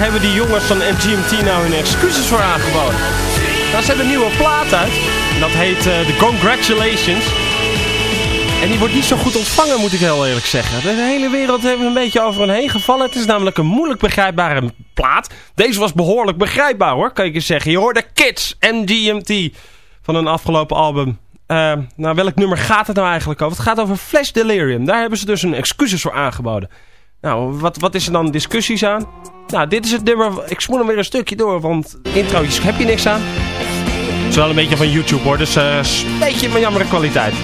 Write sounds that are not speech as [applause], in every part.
hebben die jongens van MGMT nou hun excuses voor aangeboden? Nou, ze een nieuwe plaat uit. En dat heet uh, The Congratulations. En die wordt niet zo goed ontvangen, moet ik heel eerlijk zeggen. De hele wereld heeft een beetje over hen heen gevallen. Het is namelijk een moeilijk begrijpbare plaat. Deze was behoorlijk begrijpbaar hoor, kan je eens zeggen. Je hoorde Kids, MGMT, van een afgelopen album. Uh, nou, welk nummer gaat het nou eigenlijk over? Het gaat over Flash Delirium. Daar hebben ze dus een excuses voor aangeboden. Nou, wat, wat is er dan discussies aan? Nou, dit is het nummer. Ik spoel hem weer een stukje door, want introotjes heb je niks aan. Het is wel een beetje van YouTube hoor, dus uh, een beetje van jammere kwaliteit.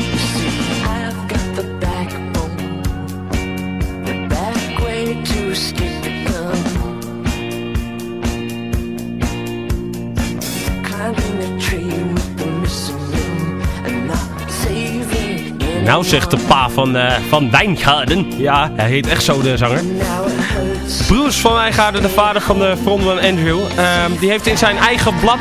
Nou, zegt de pa van, uh, van Wijngaarden. Ja, hij heet echt zo, de zanger. Bruce van Wijngaarden, de vader van de frontman Andrew. Uh, die heeft in zijn eigen blad...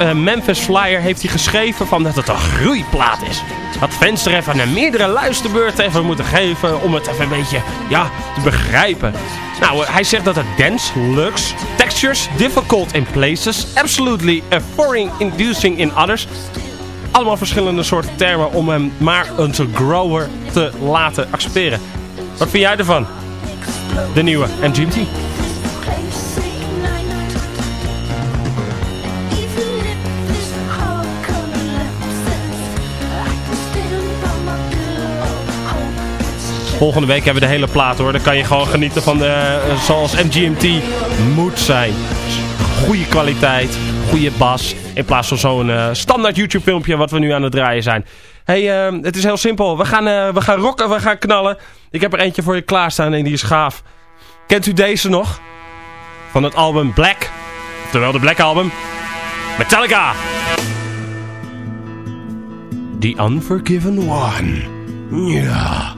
uh, Memphis Flyer heeft hij geschreven van dat het een groeiplaat is. Dat fans er even een meerdere luisterbeurten even moeten geven om het even een beetje ja, te begrijpen. Nou, hij zegt dat het dance, looks, textures, difficult in places, absolutely foreign inducing in others, allemaal verschillende soorten termen om hem maar een grower te laten accepteren. Wat vind jij ervan? De nieuwe MGMT. Volgende week hebben we de hele plaat hoor. Dan kan je gewoon genieten van de, eh, zoals MGMT moet zijn. Goede kwaliteit, goede bas. In plaats van zo'n uh, standaard YouTube filmpje wat we nu aan het draaien zijn. hey, uh, het is heel simpel. We gaan, uh, we gaan rocken, we gaan knallen. Ik heb er eentje voor je klaarstaan en die is gaaf. Kent u deze nog? Van het album Black. Oftewel de Black Album. Metallica. The Unforgiven One. Ja.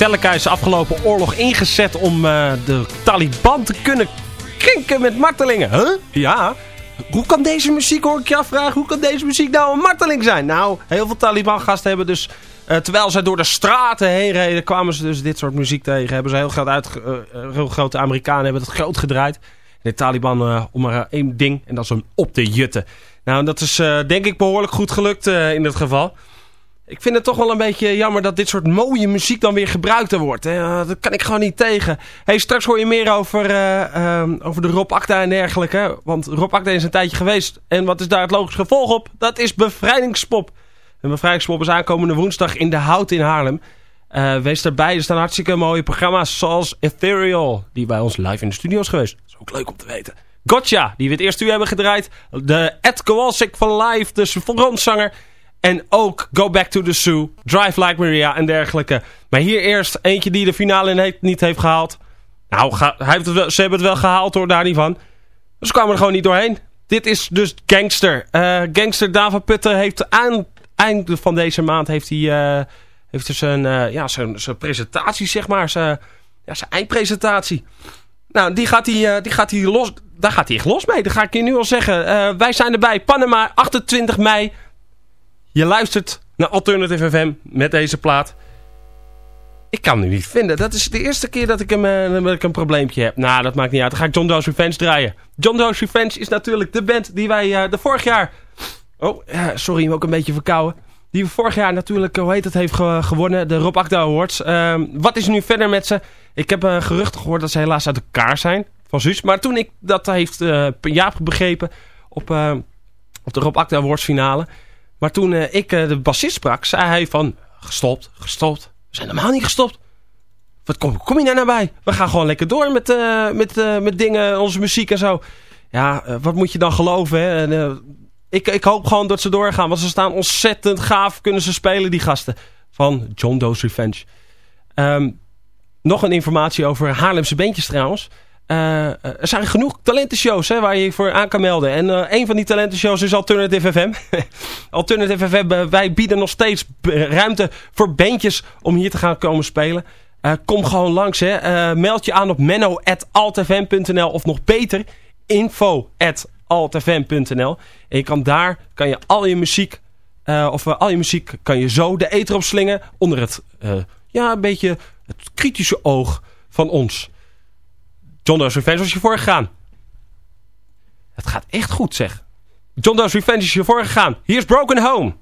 Metallica is de afgelopen oorlog ingezet om uh, de Taliban te kunnen krinken met martelingen. Huh? Ja. Hoe kan deze muziek, hoor ik je afvragen, hoe kan deze muziek nou een marteling zijn? Nou, heel veel Taliban-gasten hebben dus, uh, terwijl zij door de straten heen reden, kwamen ze dus dit soort muziek tegen. Hebben ze heel, groot uit, uh, heel grote Amerikanen hebben het groot gedraaid. de Taliban om maar één ding, en dat is om op te jutten. Nou, dat is denk ik behoorlijk goed gelukt in dit geval. Ik vind het toch wel een beetje jammer dat dit soort mooie muziek dan weer gebruikt wordt. Hè. Dat kan ik gewoon niet tegen. Hey, straks hoor je meer over, uh, over de Rob Acta en dergelijke. Want Rob Acta is een tijdje geweest. En wat is daar het logisch gevolg op? Dat is Bevrijdingspop. En Bevrijdingspop is aankomende woensdag in de Hout in Haarlem. Uh, wees erbij, er staan hartstikke mooie programma's zoals Ethereal. Die bij ons live in de studio is geweest. Dat is ook leuk om te weten. Gotcha, die we het eerste uur hebben gedraaid. De Ed Kowalczyk van Live, de frontzanger... En ook Go Back to the Zoo, Drive Like Maria en dergelijke. Maar hier eerst eentje die de finale niet heeft gehaald. Nou, hij heeft het wel, ze hebben het wel gehaald hoor, daar niet van. Ze kwamen er gewoon niet doorheen. Dit is dus Gangster. Uh, Gangster David Putten heeft aan einde van deze maand heeft hij, uh, heeft dus een, uh, ja, zijn, zijn presentatie, zeg maar. Zijn, ja, zijn eindpresentatie. Nou, die gaat hij, die gaat hij los. Daar gaat hij echt los mee. Dat ga ik je nu al zeggen. wij zijn erbij. Panama, 28 mei. Je luistert naar Alternative FM met deze plaat. Ik kan hem nu niet vinden. Dat is de eerste keer dat ik, hem, uh, dat ik een probleempje heb. Nou, dat maakt niet uit. Dan ga ik John Doe's Revenge draaien. John Doe's Revenge is natuurlijk de band die wij uh, de vorig jaar... Oh, sorry, ik ook een beetje verkouden. Die vorig jaar natuurlijk, hoe heet het, heeft gewonnen. De Rob Akda Awards. Uh, wat is nu verder met ze? Ik heb geruchten gehoord dat ze helaas uit elkaar zijn. Van Suus. Maar toen ik dat heeft Jaap begrepen op, op de Rob Akda Awards finale... Maar toen eh, ik eh, de bassist sprak, zei hij van... Gestopt, gestopt. We zijn helemaal niet gestopt. Wat kom, kom je nou naar bij? We gaan gewoon lekker door met, eh, met, met dingen, onze muziek en zo. Ja, wat moet je dan geloven, hè? En, ik, ik hoop gewoon dat ze doorgaan. Want ze staan ontzettend gaaf, kunnen ze spelen, die gasten. Van John Doe's Revenge. Ehm, nog een informatie over Haarlemse bandjes trouwens. Eh, eh, er zijn genoeg talentenshows hè, waar je je voor aan kan melden. En eh, een van die talentenshows is Alternative FM. [laughs] Alternative FM, wij bieden nog steeds ruimte voor bandjes om hier te gaan komen spelen. Kom gewoon langs. Hè. meld je aan op menno.altfm.nl of nog beter info.altfm.nl En je kan daar kan je al je muziek, of al je muziek kan je zo de eter op slingen onder het, ja, een beetje het kritische oog van ons. John Doe's Revenge was je voorgegaan. Het gaat echt goed, zeg. John Doe's Revenge is je voorgegaan. Hier is Broken Home.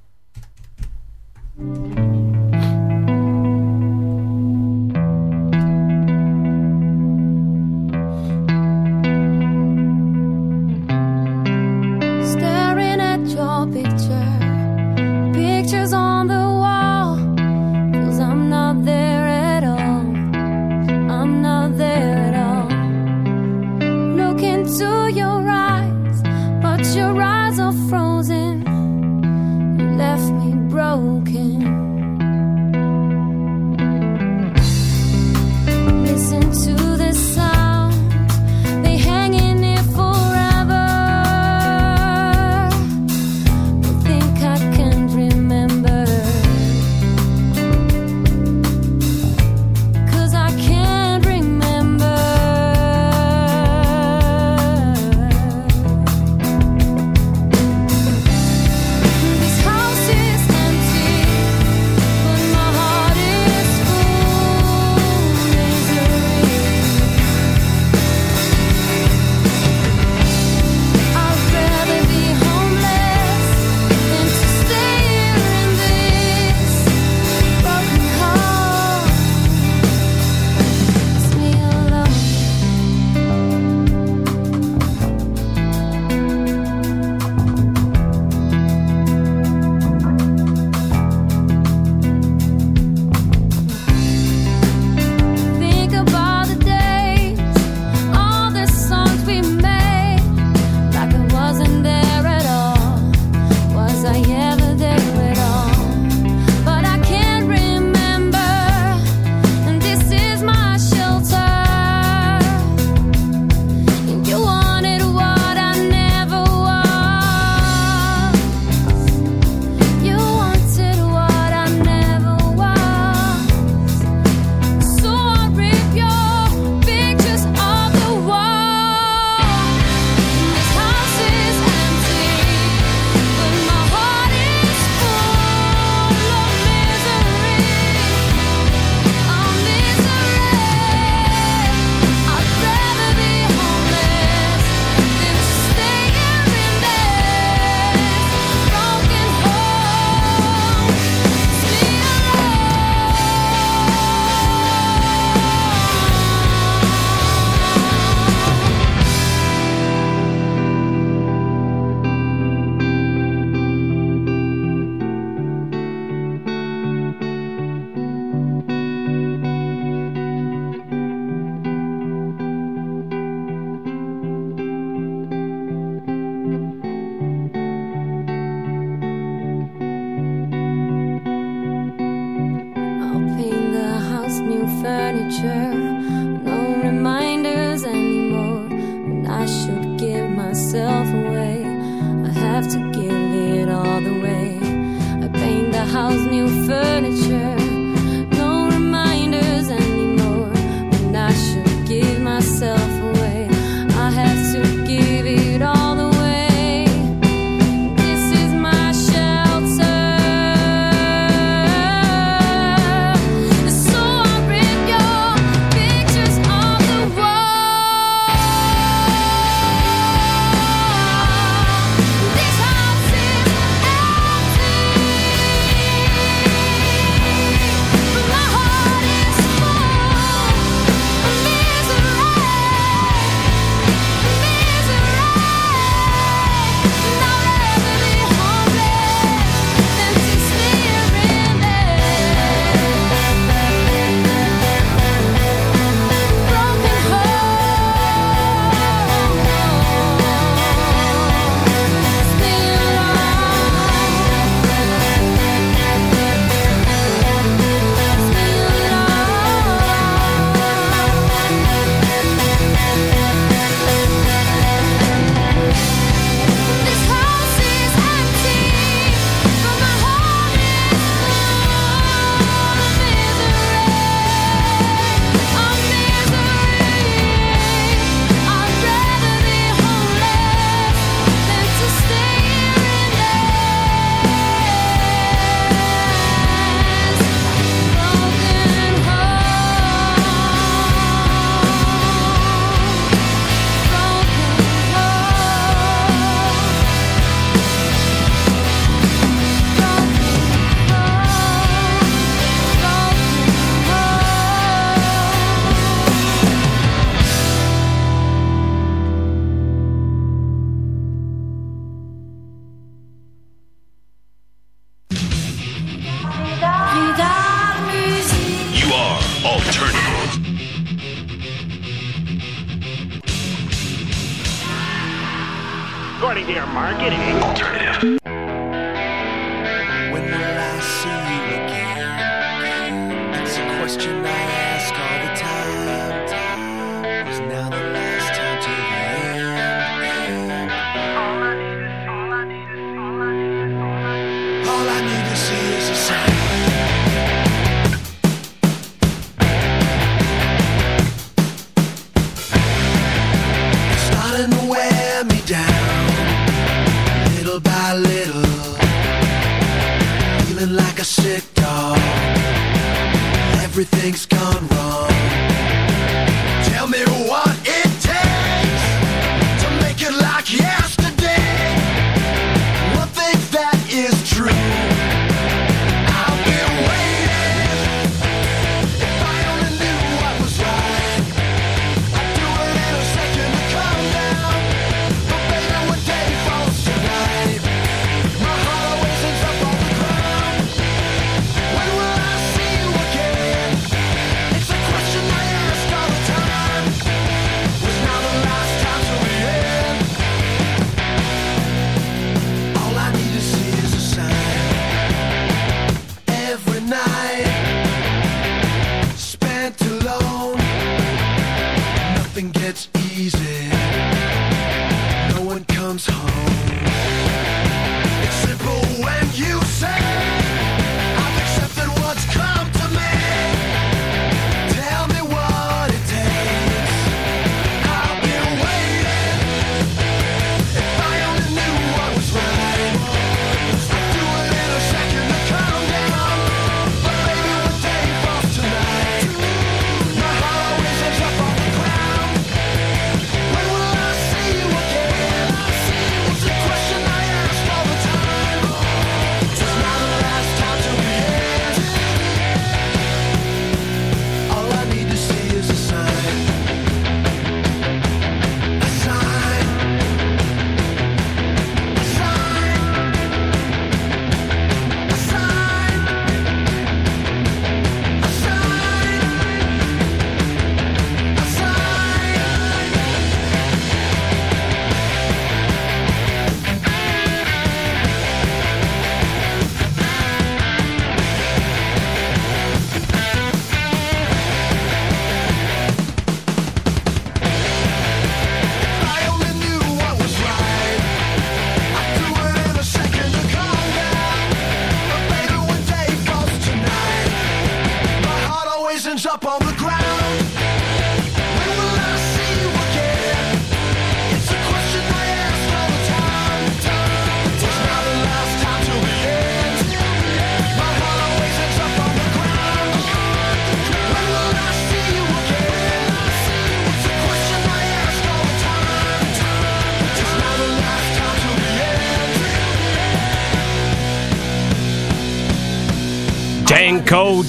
question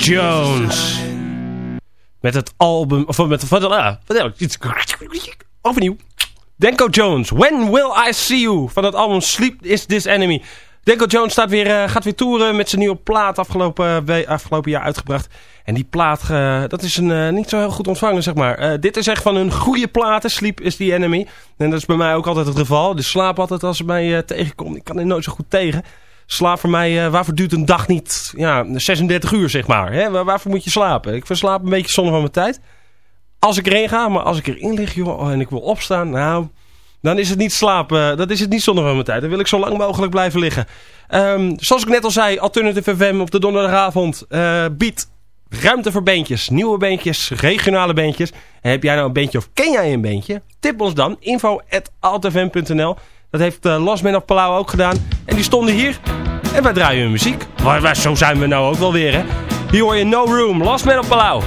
Jones. Met het album... Of met... Wat, uh, overnieuw. Danko Jones. When Will I See You? Van het album Sleep Is This Enemy. Danko Jones staat weer, uh, gaat weer toeren met zijn nieuwe plaat afgelopen, uh, afgelopen jaar uitgebracht. En die plaat, uh, dat is een, niet zo heel goed ontvangen, zeg maar. dit is echt van een goede platen, Sleep is the Enemy. En dat is bij mij ook altijd het geval. Dus slaap altijd als ze mij tegenkomt. Ik kan er nooit zo goed tegen. Slaap voor mij, uh, waarvoor duurt een dag niet ja, 36 uur, zeg maar. Hè? Waar, waarvoor moet je slapen? Ik verslaap een beetje zonde van mijn tijd. Als ik erin ga, maar als ik erin lig joh, en ik wil opstaan, nou, dan is het niet slapen. Dat is het niet zonde van mijn tijd. Dan wil ik zo lang mogelijk blijven liggen. Um, zoals ik net al zei, Alternative FM op de donderdagavond uh, biedt ruimte voor beentjes. Nieuwe beentjes, regionale beentjes. En heb jij nou een beentje of ken jij een beentje? Tip ons dan, info dat heeft uh, Last Man of Palau ook gedaan. En die stonden hier. En wij draaien hun muziek. Maar, zo zijn we nou ook wel weer, hè. Hier hoor je No Room, Last Man of Palau.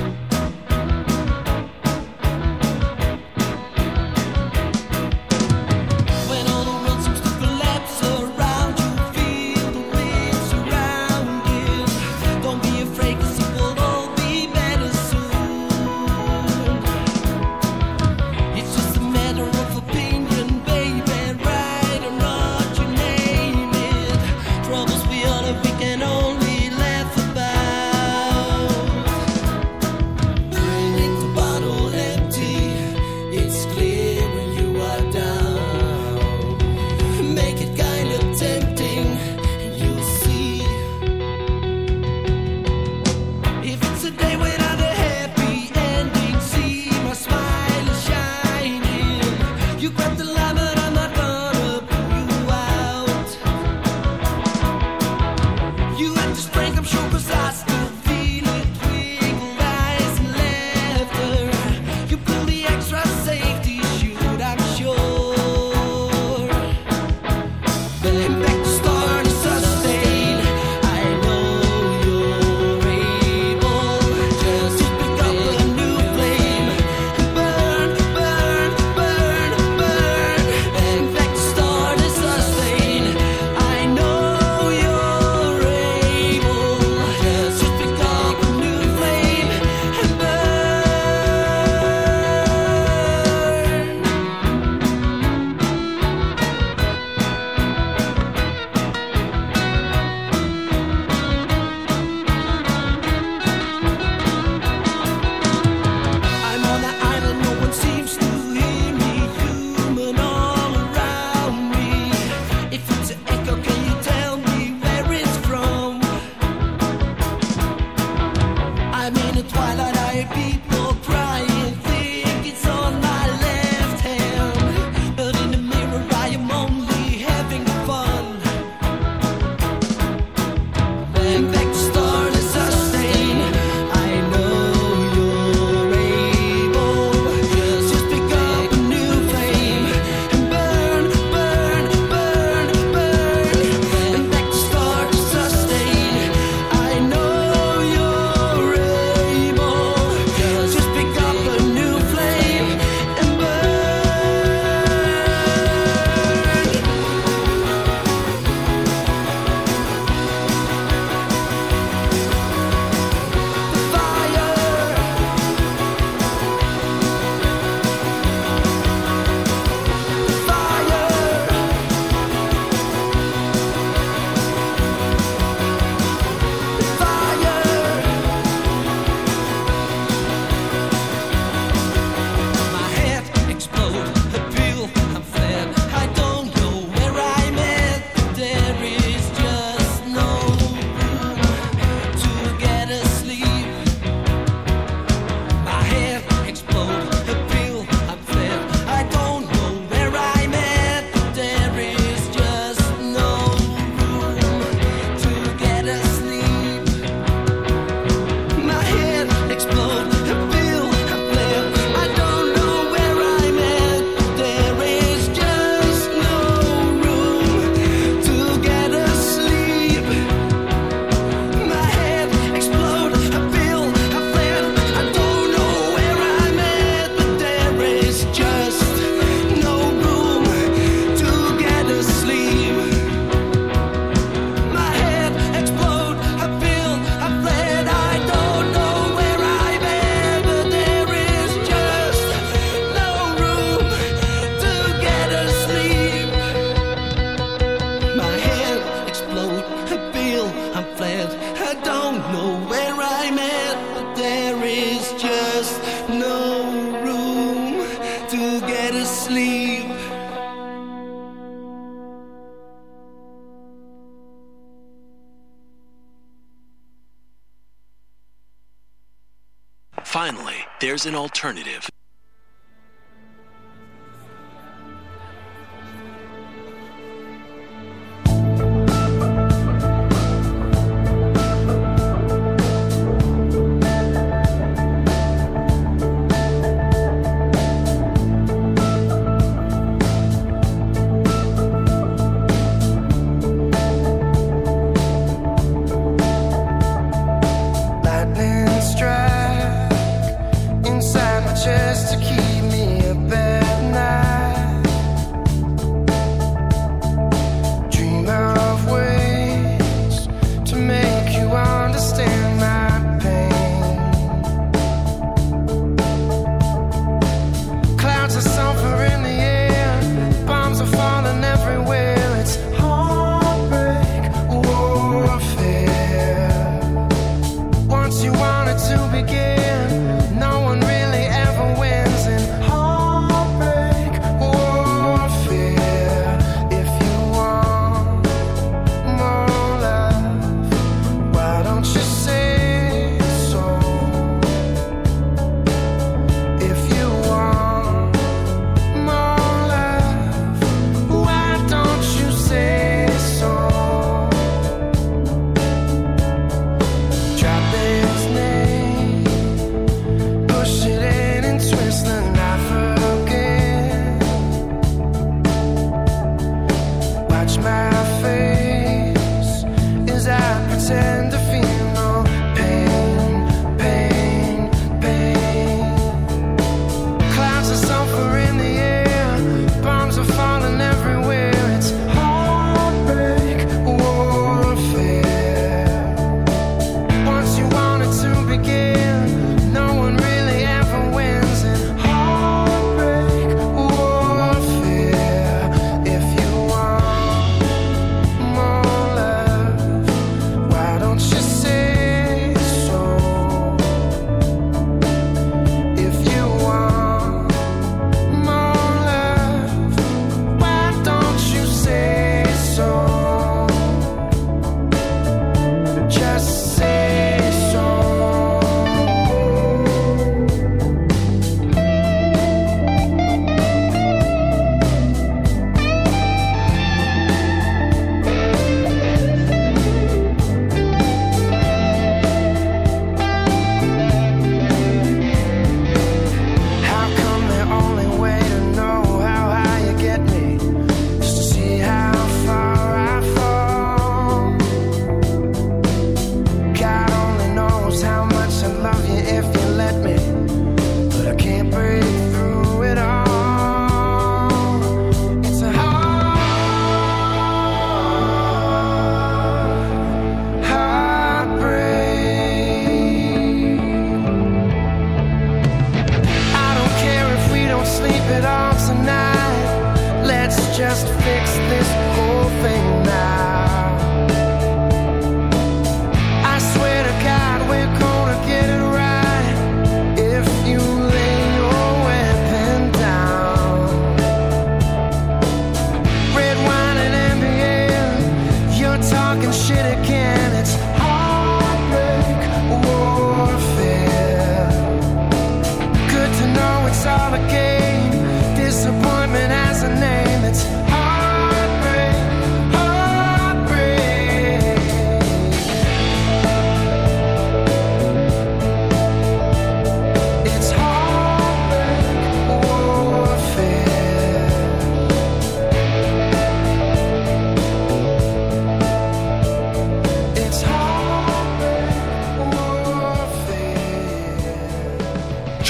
Alternative.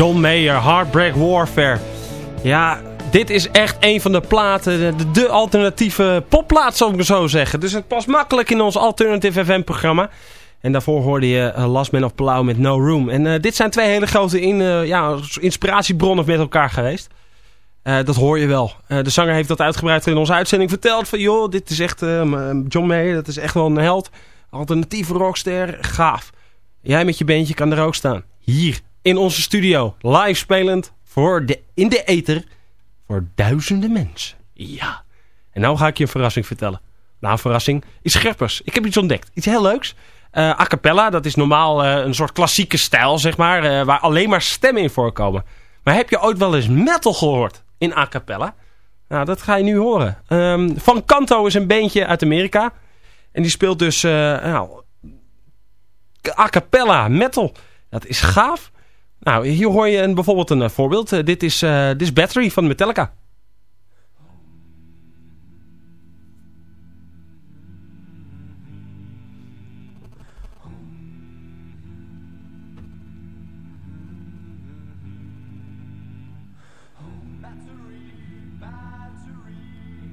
John Mayer, Heartbreak Warfare. Ja, dit is echt een van de platen, de, alternatieve popplaat zou ik zo zeggen. Dus het past makkelijk in ons Alternative FM programma. En daarvoor hoorde je uh, Last Man of Palau met No Room. En uh, dit zijn twee hele grote in, uh, ja, inspiratiebronnen met elkaar geweest. dat hoor je wel. de zanger heeft dat uitgebreid in onze uitzending verteld. Van joh, dit is echt John Mayer, dat is echt wel een held. Alternatieve rockster, gaaf. Jij met je beentje kan er ook staan. Hier, in onze studio. Live spelend voor de, in de ether voor duizenden mensen. Ja. En nou ga ik je een verrassing vertellen. Nou, een verrassing is Scherpers. Ik heb iets ontdekt. Iets heel leuks. Uh, a cappella, dat is normaal uh, een soort klassieke stijl, zeg maar. Uh, waar alleen maar stemmen in voorkomen. Maar heb je ooit wel eens metal gehoord in a cappella? Nou, dat ga je nu horen. Um, Van Canto is een beentje uit Amerika. En die speelt dus nou, a cappella metal. Dat is gaaf. Nou, hier hoor je een, bijvoorbeeld een voorbeeld. dit, is, dit is Battery van Metallica.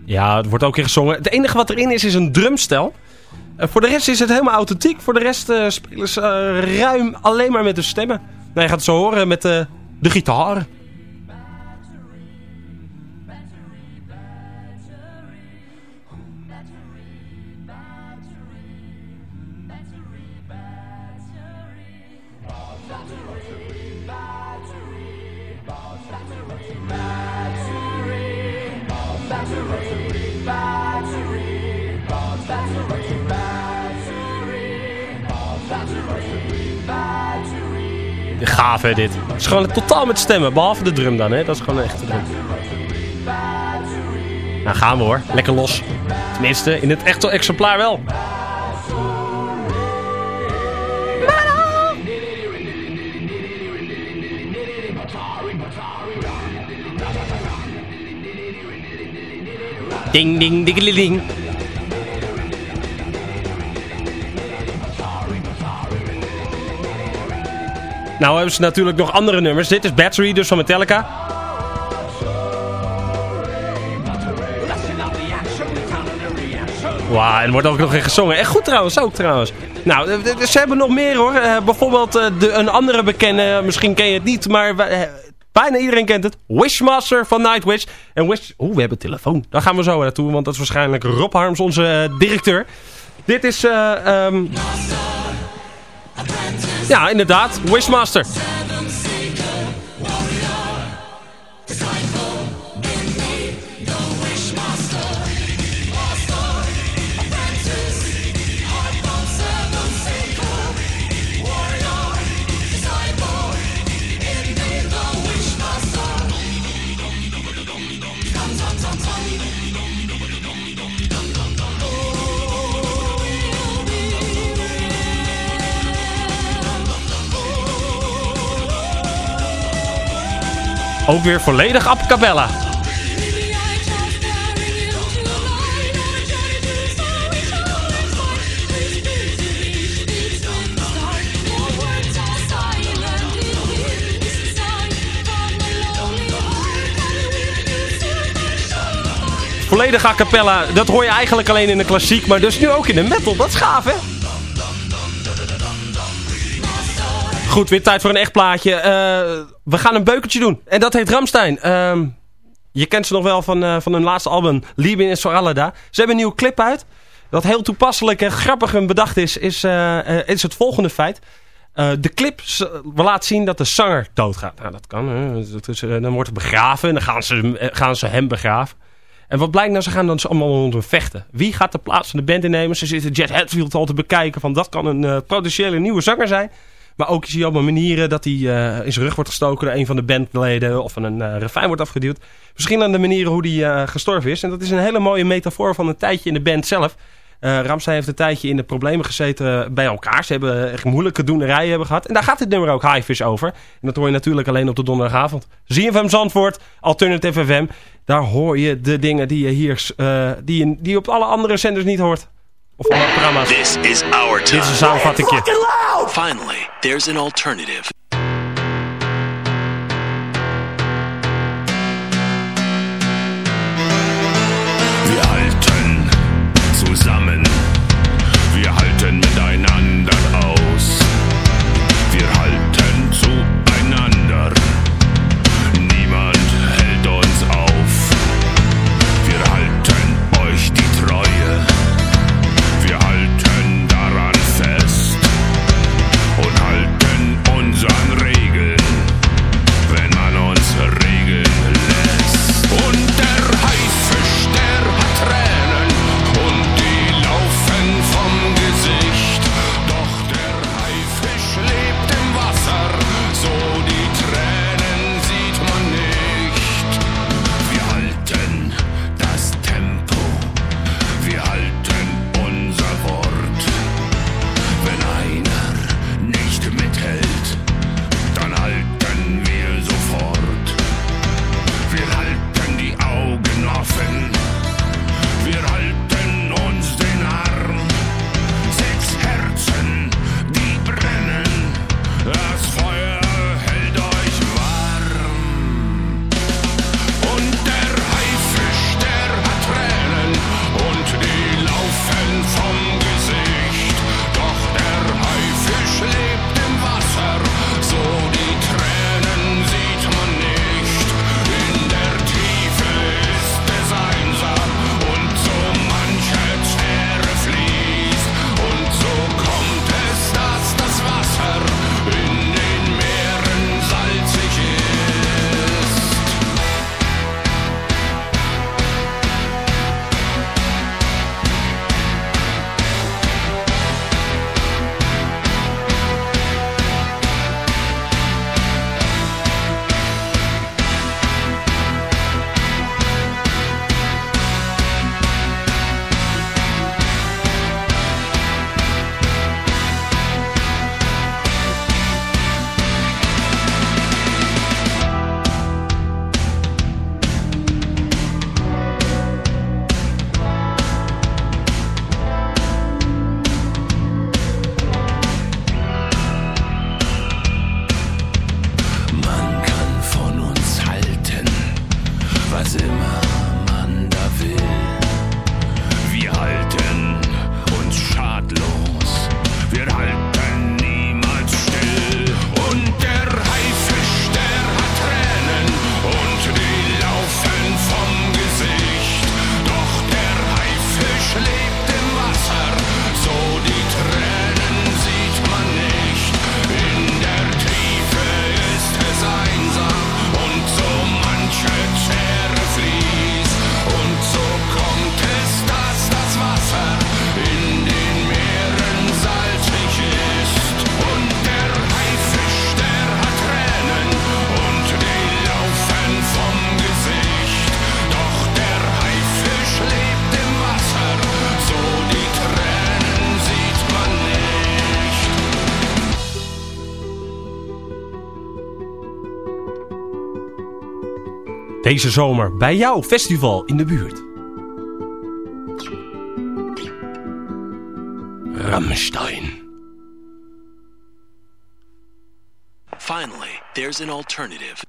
Ja, het wordt ook weer gezongen. Het enige wat erin is, is een drumstel. Uh, voor de rest is het helemaal authentiek. Voor de rest spelen ze ruim alleen maar met de stemmen. Je gaat het zo horen met de gitaar. Gaaf hè dit. Het is gewoon totaal met stemmen. Behalve de drum dan hè. Dat is gewoon een echte drum. Nou gaan we hoor. Lekker los. Tenminste in het echte exemplaar wel. Ding ding ding ding. Nou hebben ze natuurlijk nog andere nummers. Dit is Battery, dus van Metallica. Wauw, en wordt ook nog in gezongen. Echt goed trouwens, ook trouwens. Nou, ze hebben nog meer hoor. Uh, bijvoorbeeld de, een andere bekende, misschien ken je het niet, maar bijna iedereen kent het. Wishmaster van Nightwish. En Wish... Oeh, we hebben telefoon. Daar gaan we zo naartoe, want dat is waarschijnlijk Rob Harms, onze directeur. Dit is... Um... Ja, inderdaad. Wishmaster. Ook weer volledig a cappella. Volledig a cappella, dat hoor je eigenlijk alleen in de klassiek, maar dus nu ook in de metal. Dat is gaaf, hè? Goed, weer tijd voor een echt plaatje. Uh, we gaan een beukertje doen. En dat heet Ramstein. Uh, je kent ze nog wel van, uh, van hun laatste album, Lieben is voor. Ze hebben een nieuwe clip uit. Wat heel toepasselijk en grappig en bedacht is, is, uh, is het volgende feit. de clip laat zien dat de zanger doodgaat. Nou, dat kan. Hè. dan wordt hij begraven en dan gaan ze, gaan ze hem begraven. En wat blijkt nou, ze gaan dan allemaal rondom vechten. Wie gaat de plaats van de band innemen? Ze zitten Jet Hatfield al te bekijken van dat kan een potentiële nieuwe zanger zijn. Maar ook zie je allemaal manieren dat hij uh, in zijn rug wordt gestoken door een van de bandleden. Of van een uh, refijn wordt afgeduwd. Verschillende manieren hoe hij uh, gestorven is. En dat is een hele mooie metafoor van een tijdje in de band zelf. Uh, heeft een tijdje in de problemen gezeten bij elkaar. Ze hebben echt moeilijke doenerijen hebben gehad. En daar gaat dit nummer ook Highfish over. En dat hoor je natuurlijk alleen op de donderdagavond. ZFM Zandvoort, Alternative FM. Daar hoor je de dingen die je hier die die je op alle andere zenders niet hoort. Of alle programma's. This is our time. Dit is een samenvattingje. Finally, there's an alternative. Deze zomer bij jouw festival in de buurt. Rammstein. Finally, there's an alternative.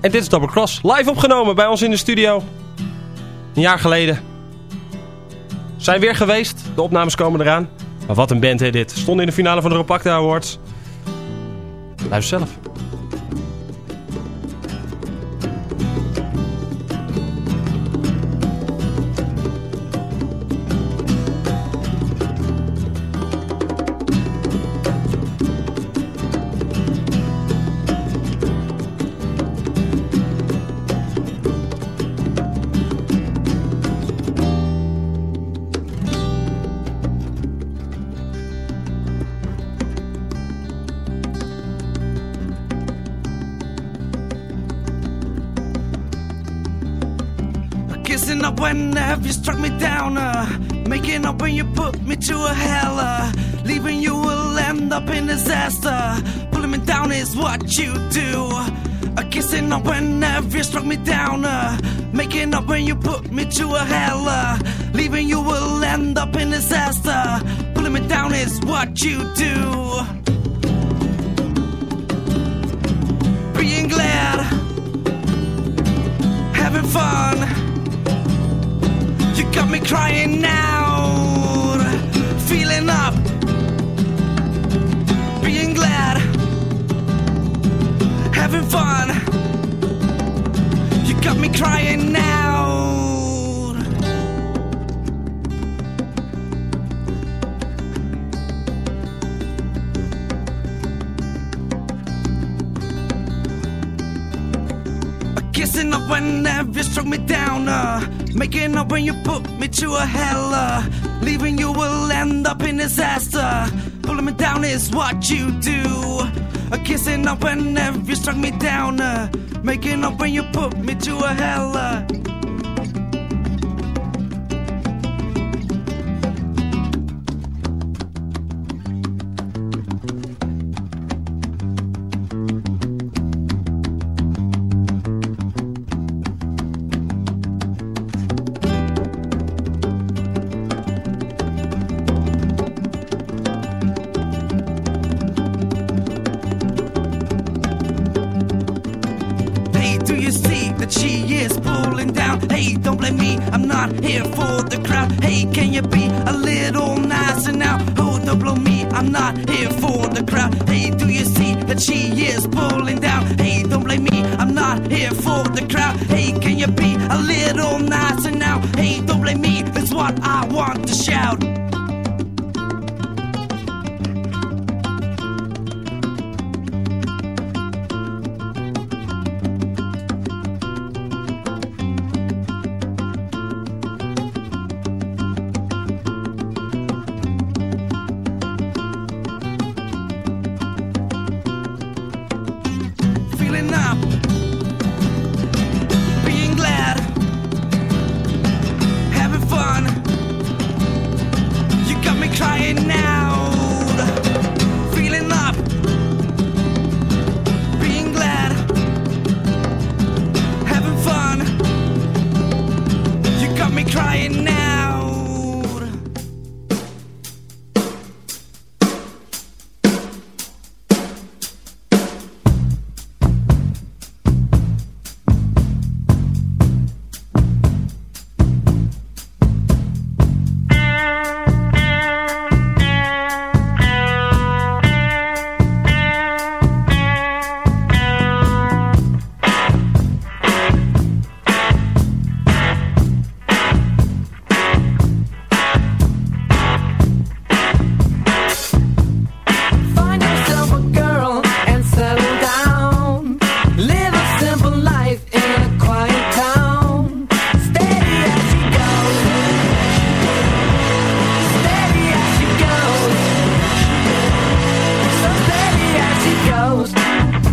En dit is Double Cross, live opgenomen bij ons in de studio. Een jaar geleden. Zijn weer geweest, de opnames komen eraan. Maar wat een band hè dit. Stond in de finale van de Repacta Awards. Luister zelf. Up whenever you struck me down, uh, making up when you put me to a hell, uh, leaving you will end up in disaster. Pulling me down is what you do. Uh, kissing up whenever you struck me down, uh, making up when you put me to a hell, uh, leaving you will end up in disaster. Pulling me down is what you do. Being glad, having fun. You got me crying now, feeling up, being glad, having fun. You got me crying now. Whenever you struck me down, uh, making up when you put me to a hell, uh, leaving you will end up in disaster. Pulling me down is what you do. Uh, kissing up whenever you struck me down, uh, making up when you put me to a hell. Uh, here the crowd. Hey, can you be a little nicer now? Oh, don't blow me, I'm not here for the crowd. Hey, do you see that she is pulling down? Hey, don't blame me, I'm not here for the crowd. Hey, can you be a little nicer now? Hey, don't blame me, that's what I want to shout. Yeah.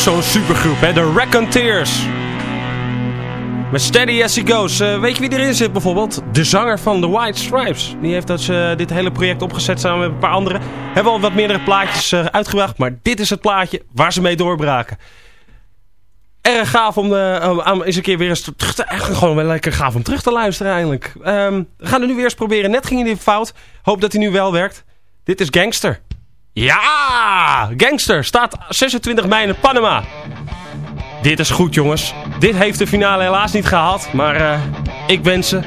Zo'n supergroep, hè? De Raconteurs. Met Steady As He Goes. Uh, weet je wie erin zit bijvoorbeeld? De zanger van The White Stripes. Die heeft dus, uh, dit hele project opgezet samen met een paar anderen. Hebben al wat meerdere plaatjes uh, uitgebracht. Maar dit is het plaatje waar ze mee doorbraken. Erg gaaf om, om eens een keer weer eens terug te... Gewoon wel lekker gaaf om terug te luisteren eigenlijk. Um, we gaan het nu weer eens proberen. Net ging hij fout. Hoop dat hij nu wel werkt. Dit is Gangster. Ja! Gangster staat 26 mei in Panama. Dit is goed jongens. Dit heeft de finale helaas niet gehaald. Maar uh, ik wens ze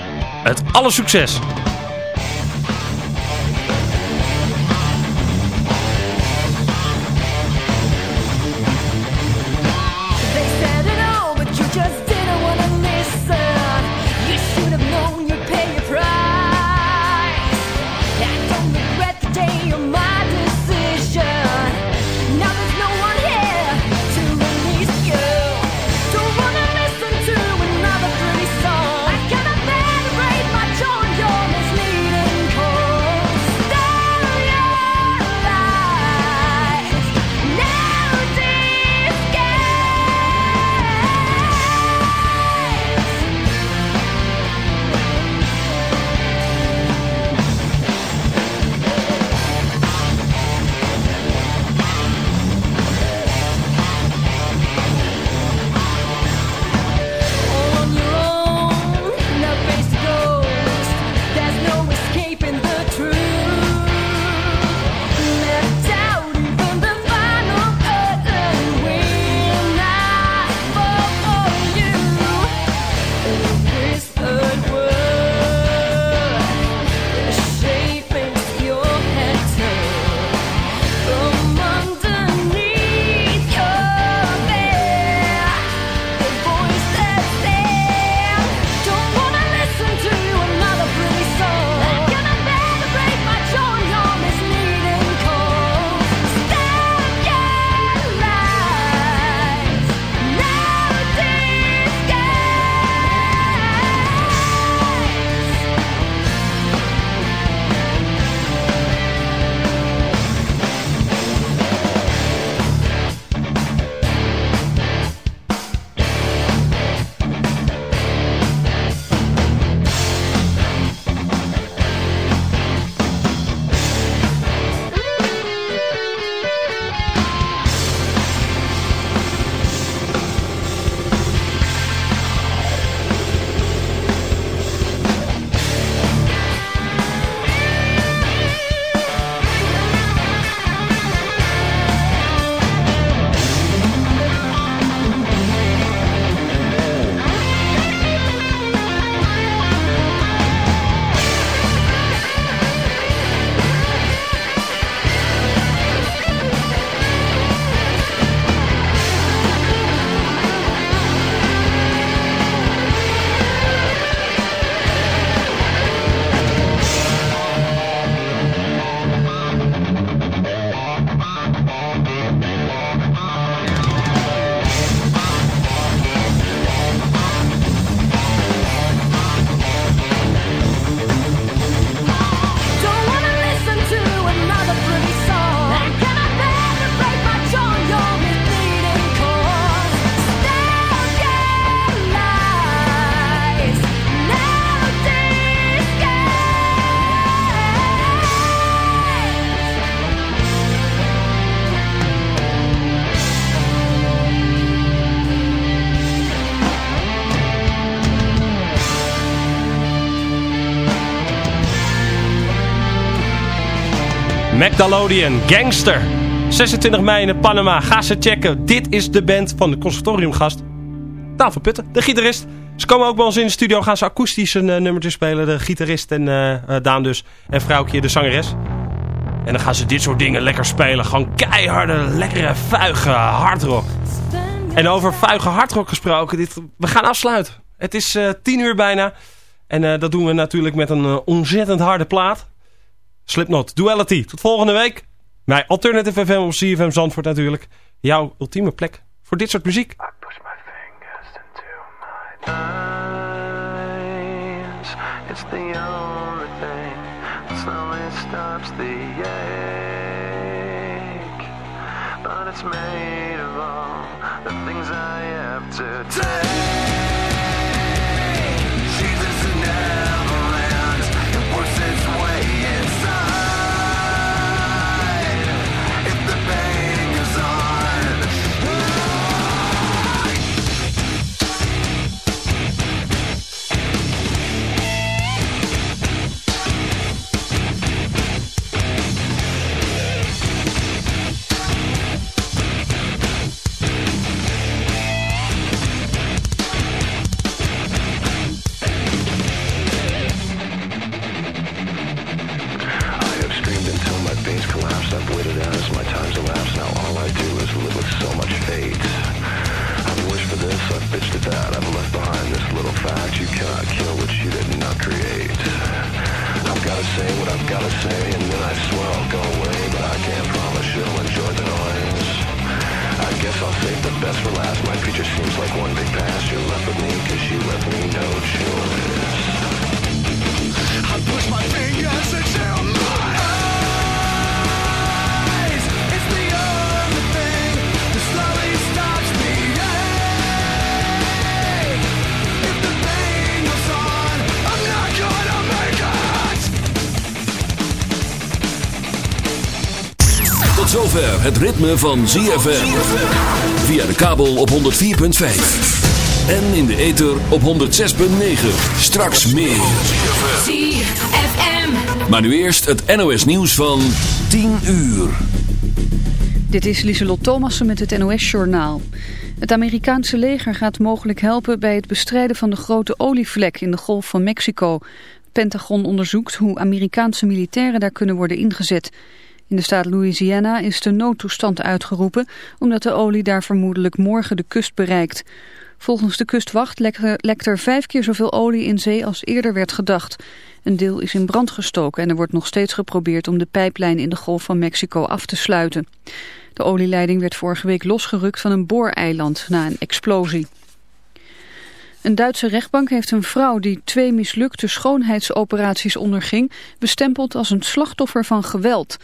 het alle succes. Macdalodian, Gangster. 26 mei in Panama. Ga ze checken. Dit is de band van de conservatoriumgast. Daan van Putten, de gitarist. Ze komen ook bij ons in de studio. Gaan ze akoestisch een uh, nummertje spelen. De gitarist en uh, Daan dus. En vrouwtje, de zangeres. En dan gaan ze dit soort dingen lekker spelen. Gewoon keiharde, lekkere, vuige hardrock. En over vuige hardrock gesproken. Dit, we gaan afsluiten. Het is uh, tien uur bijna. En dat doen we natuurlijk met een ontzettend harde plaat. Slipknot, Duality. Tot volgende week. Bij Alternative FM op CFM Zandvoort natuurlijk. Jouw ultieme plek voor dit soort muziek. It's the only thing that slowly stops the ache. But it's made of all the things I have to do. Het ritme van ZFM. Via de kabel op 104.5. En in de ether op 106.9. Straks meer. ZFM. Maar nu eerst het NOS nieuws van 10 uur. Dit is Lieselot Thomassen met het NOS-journaal. Het Amerikaanse leger gaat mogelijk helpen bij het bestrijden van de grote olievlek in de Golf van Mexico. Pentagon onderzoekt hoe Amerikaanse militairen daar kunnen worden ingezet. In de staat Louisiana is de noodtoestand uitgeroepen omdat de olie daar vermoedelijk morgen de kust bereikt. Volgens de kustwacht lekt er, vijf keer zoveel olie in zee als eerder werd gedacht. Een deel is in brand gestoken en er wordt nog steeds geprobeerd om de pijplijn in de Golf van Mexico af te sluiten. De olieleiding werd vorige week losgerukt van een booreiland na een explosie. Een Duitse rechtbank heeft een vrouw die twee mislukte schoonheidsoperaties onderging... bestempeld als een slachtoffer van geweld.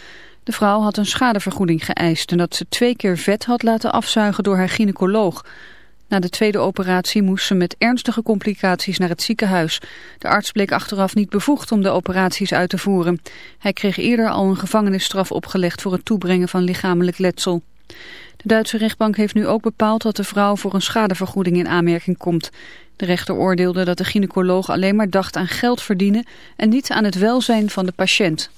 De vrouw had een schadevergoeding geëist... en dat ze twee keer vet had laten afzuigen door haar gynaecoloog. Na de tweede operatie moest ze met ernstige complicaties naar het ziekenhuis. De arts bleek achteraf niet bevoegd om de operaties uit te voeren. Hij kreeg eerder al een gevangenisstraf opgelegd voor het toebrengen van lichamelijk letsel. De Duitse rechtbank heeft nu ook bepaald dat de vrouw voor een schadevergoeding in aanmerking komt. De rechter oordeelde dat de gynaecoloog alleen maar dacht aan geld verdienen en niet aan het welzijn van de patiënt.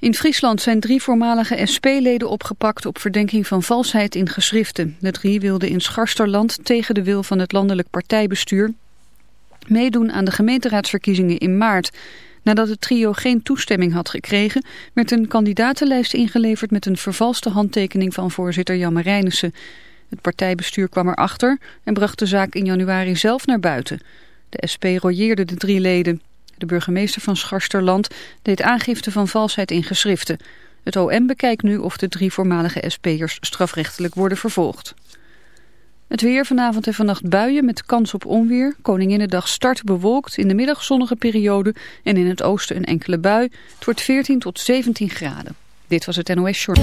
In Friesland zijn drie voormalige SP-leden opgepakt op verdenking van valsheid in geschriften. De drie wilden in Scharsterland tegen de wil van het landelijk partijbestuur meedoen aan de gemeenteraadsverkiezingen in maart. Nadat het trio geen toestemming had gekregen, werd een kandidatenlijst ingeleverd met een vervalste handtekening van voorzitter Jan Marijnissen. Het partijbestuur kwam erachter en bracht de zaak in januari zelf naar buiten. De SP royeerde de drie leden. De burgemeester van Scharsterland deed aangifte van valsheid in geschriften. Het OM bekijkt nu of de drie voormalige SP'ers strafrechtelijk worden vervolgd. Het weer vanavond en vannacht buien met kans op onweer. Koninginnedag start bewolkt, in de middag zonnige periode en in het oosten een enkele bui. Het wordt 14 tot 17 graden. Dit was het NOS Short.